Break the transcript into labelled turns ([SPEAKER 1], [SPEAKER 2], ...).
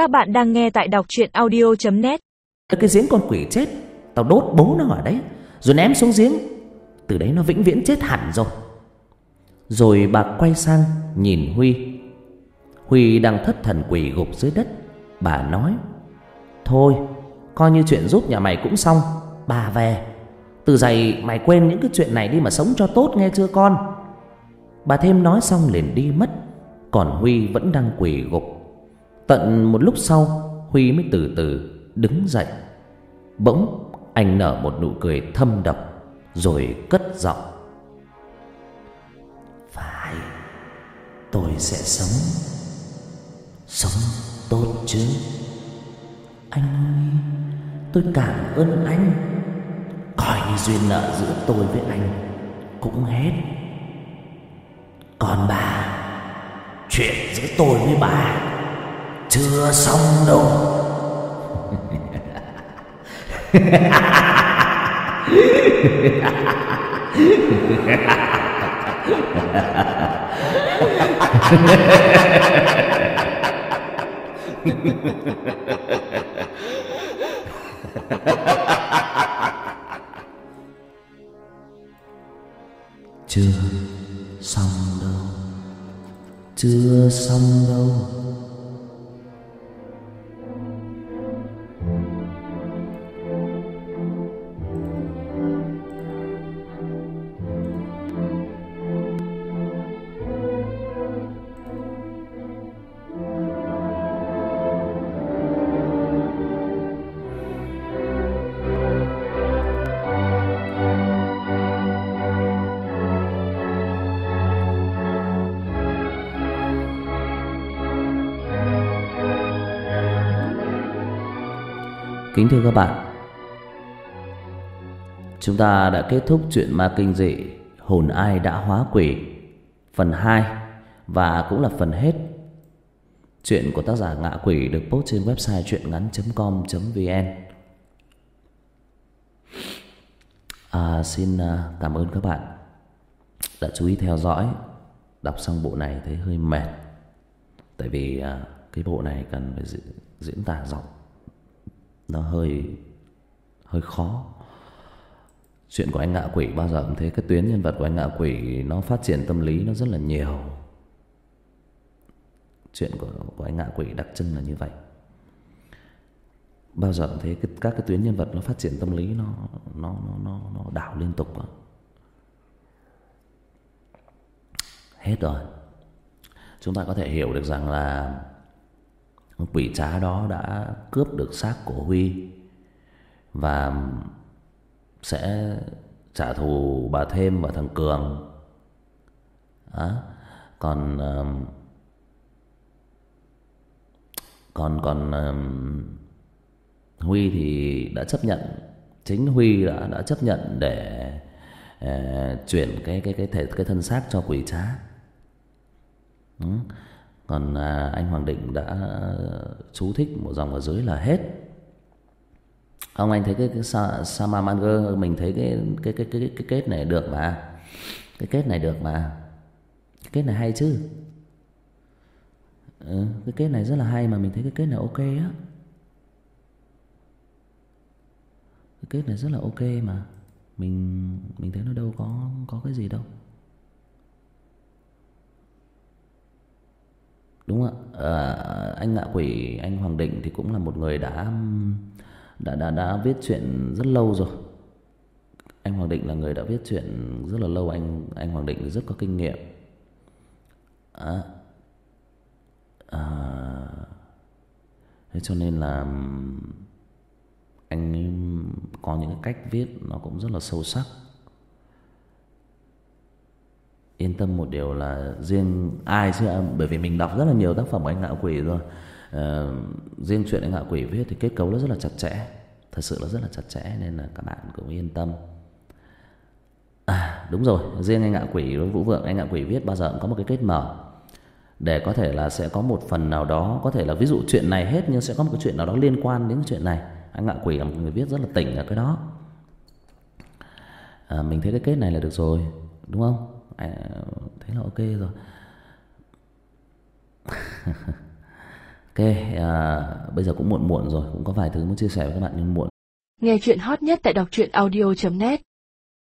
[SPEAKER 1] Các bạn đang nghe tại đọc chuyện audio.net
[SPEAKER 2] Cái giếng con quỷ chết, Tao đốt bố nó ở đấy, Rồi ném xuống giếng. Từ đấy nó vĩnh viễn chết hẳn rồi. Rồi bà quay sang nhìn Huy. Huy đang thất thần quỷ gục dưới đất. Bà nói, Thôi, coi như chuyện giúp nhà mày cũng xong. Bà về. Từ giày mày quên những cái chuyện này đi mà sống cho tốt nghe chưa con? Bà thêm nói xong liền đi mất. Còn Huy vẫn đang quỳ gục. Tận một lúc sau, Huy mới từ từ đứng dậy. Bỗng anh nở một nụ cười thâm độc Rồi cất giọng. Phải, Tôi sẽ sống. Sống tốt chứ. Anh ơi, Tôi cảm ơn anh. Coi như duyên nợ giữa tôi với anh Cũng hết. Còn bà, Chuyện giữa tôi với bà chưa xong đâu. Chưa xong đâu. Chưa xong đâu. Kính thưa các bạn. Chúng ta đã kết thúc chuyện ma kinh dị Hồn ai đã hóa quỷ Phần 2 Và cũng là phần hết. Chuyện của tác giả ngạ quỷ được post trên website truyện ngắn.com.vn à, Xin à, cảm ơn các bạn đã chú ý theo dõi Đọc xong bộ này thấy hơi mệt. Tại vì à, cái bộ này cần phải diễn, diễn tả giọng nó hơi hơi khó. Chuyện của anh ngạ quỷ bao giờ cũng thế. Cái tuyến nhân vật của anh ngạ quỷ nó phát triển tâm lý nó rất là nhiều. Chuyện của của anh ngạ quỷ đặc trưng là như vậy. Bao giờ cũng thế cái, các cái tuyến nhân vật nó phát triển tâm lý nó nó nó nó, nó đảo liên tục đó. hết rồi. Chúng ta có thể hiểu được rằng là quỷ trá đó đã cướp được xác của Huy và sẽ trả thù bà Thêm và thằng Cường. À, còn còn còn Huy thì đã chấp nhận chính Huy đã đã chấp nhận để uh, chuyển cái cái cái thể cái thân xác cho quỷ trá. Ừ còn à, anh Hoàng Định đã chú thích một dòng ở dưới là hết. Ông anh thấy cái, cái sa, Samamanger mình thấy cái cái, cái cái cái kết này được mà. Cái kết này được mà. Cái kết này hay chứ. Ừ, cái kết này rất là hay mà mình thấy cái kết này ok á. Cái kết này rất là ok mà. Mình mình thấy nó đâu có có cái gì đâu. Đúng không ạ. À, anh ngạ quỷ anh hoàng định thì cũng là một người đã đã đã đã viết chuyện rất lâu rồi. Anh hoàng định là người đã viết chuyện rất là lâu anh anh hoàng định rất có kinh nghiệm. À, à, thế cho nên là anh có những cái cách viết nó cũng rất là sâu sắc yên tâm một điều là riêng ai chứ bởi vì mình đọc rất là nhiều tác phẩm của anh ngạo quỷ rồi. À, riêng chuyện anh ngạo quỷ viết thì kết cấu nó rất là chặt chẽ. Thật sự nó rất là chặt chẽ nên là các bạn cũng yên tâm. À đúng rồi riêng anh ngạo quỷ với vũ vượng anh ngạo quỷ viết bao giờ cũng có một cái kết mở. Để có thể là sẽ có một phần nào đó có thể là ví dụ chuyện này hết nhưng sẽ có một cái chuyện nào đó liên quan đến chuyện này. Anh ngạo quỷ là một người viết rất là tỉnh ở cái đó. À, mình thấy cái kết này là được rồi đúng không? À, thế là ok rồi Ok, à, bây giờ cũng muộn muộn rồi, cũng có vài thứ muốn chia sẻ với các bạn nhưng muộn.
[SPEAKER 1] Nghe chuyện hot nhất tại đọc truyện audio.net